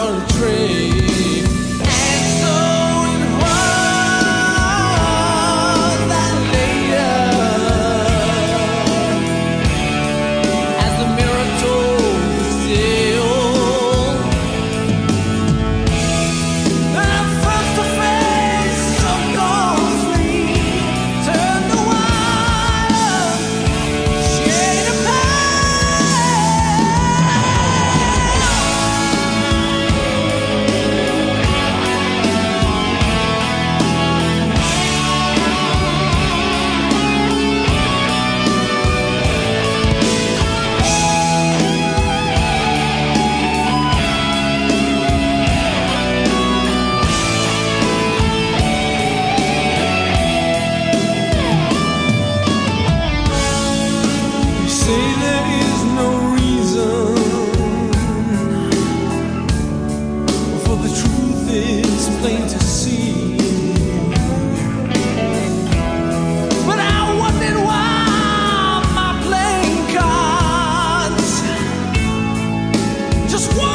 a trade. just one.